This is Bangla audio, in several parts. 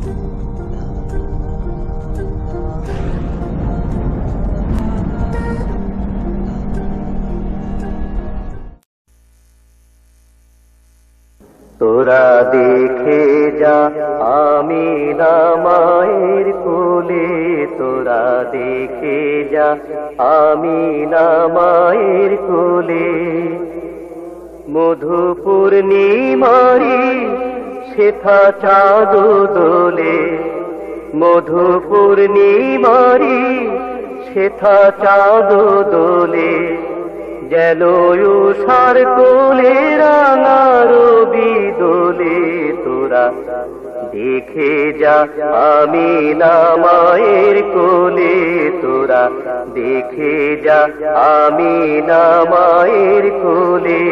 তোরা দেখে যা, আমি না মায়ের কোলে। তোরা দেখে যা, আমি না মায়ের কোলে। মধু পূর্ণিমারি শেথা চাঁদ দোলে মধু পূর্ণিমারি শেথা চাঁদ দোলে যেন সার কোলে রাঙা রবি দোলে, তোরা দেখে যা আমি না মায়ের কোলে, তোরা দেখে যা আমি না মায়ের কোলে।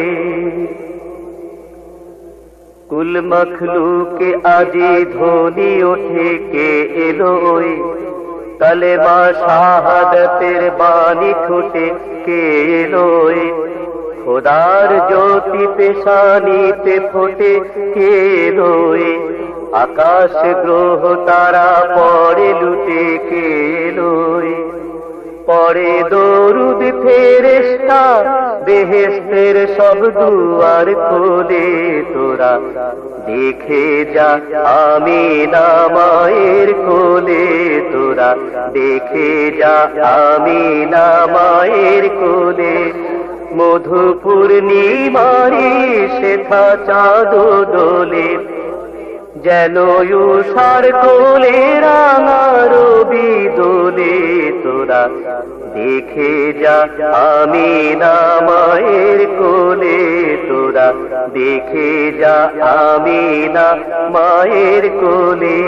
কুল মখলুকে আজি ধ্বনি ওঠে কে এলো ওই? কালেমা শাহাদতের বাণী ঠোঁটে কে এলো ওই? খোদার জ্যোতি পেশানিতে ফোটে কে এলো আকাশ গ্রহ তারা পড়ে লুটে কে এলো পরে দরুদ ফেরেস্তা বেহেস্তের সব দুয়ার খোলে তোরা। দেখে যা, আমি না মায়ের কোলে তোরা। দেখে যা, আমি না মায়ের কোলে। মধু পূর্ণিমারি শেখা চাঁদ দোলে। যেন সার কোলে রাঙা রবি দোলে তোরা। দেখে যা, আমি মায়ের কোলে তোরা। দেখে যা, আমি না মায়ের কোলে।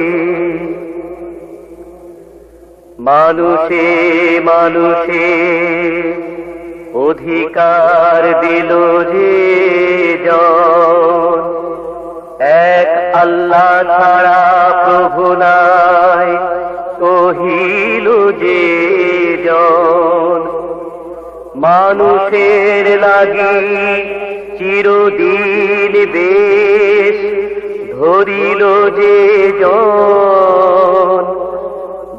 মানুষে মানুষে, অধিকার দিল যে ছাড়া প্রভু নাই, কহিল যে জন। মানুষের লাগি চিরদিন বেশ ধরিল যে জন।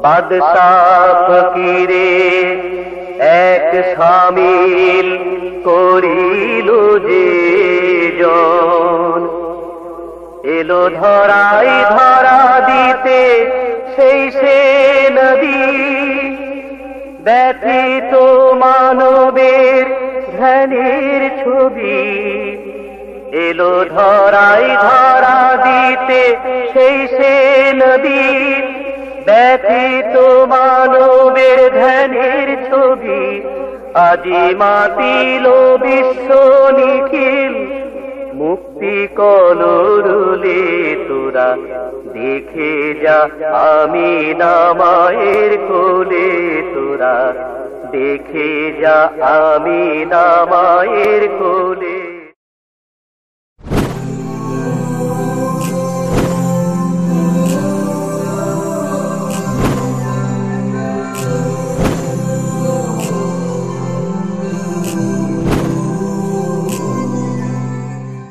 বাদশাহ ফকিরে এক সামিল করিল যে এলো ধরাই ধরা দিতে, সেই সে নদী। ব্যথিত মানবের ধ্যানের ছবি। এলো ধরাই ধরা দিতে, সেই সে নদী। ব্যথিত মানবের ধ্যানের ছবি। আজি মাতিল বিশ্ব নিখিল মুক্তি কলরুলে তোরা। দেখে যা আমি নামায়ের কোলে তোরা। দেখে যা আমি নামায়ের কোলে